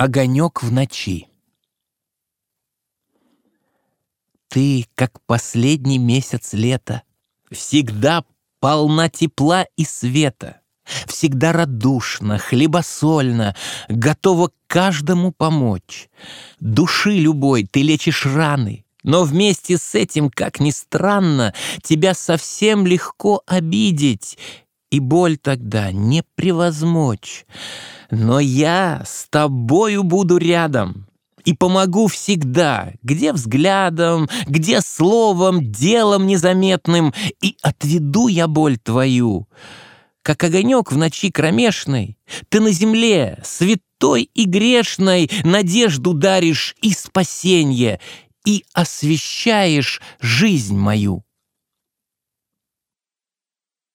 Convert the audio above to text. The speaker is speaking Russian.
Огонек в ночи. Ты, как последний месяц лета, Всегда полна тепла и света, Всегда радушно, хлебосольно, Готова каждому помочь. Души любой ты лечишь раны, Но вместе с этим, как ни странно, Тебя совсем легко обидеть, И боль тогда не превозмочь. Но я с тобою буду рядом и помогу всегда, где взглядом, где словом, делом незаметным, и отведу я боль твою. Как огонек в ночи кромешной, ты на земле, святой и грешной, надежду даришь и спасенье, и освещаешь жизнь мою.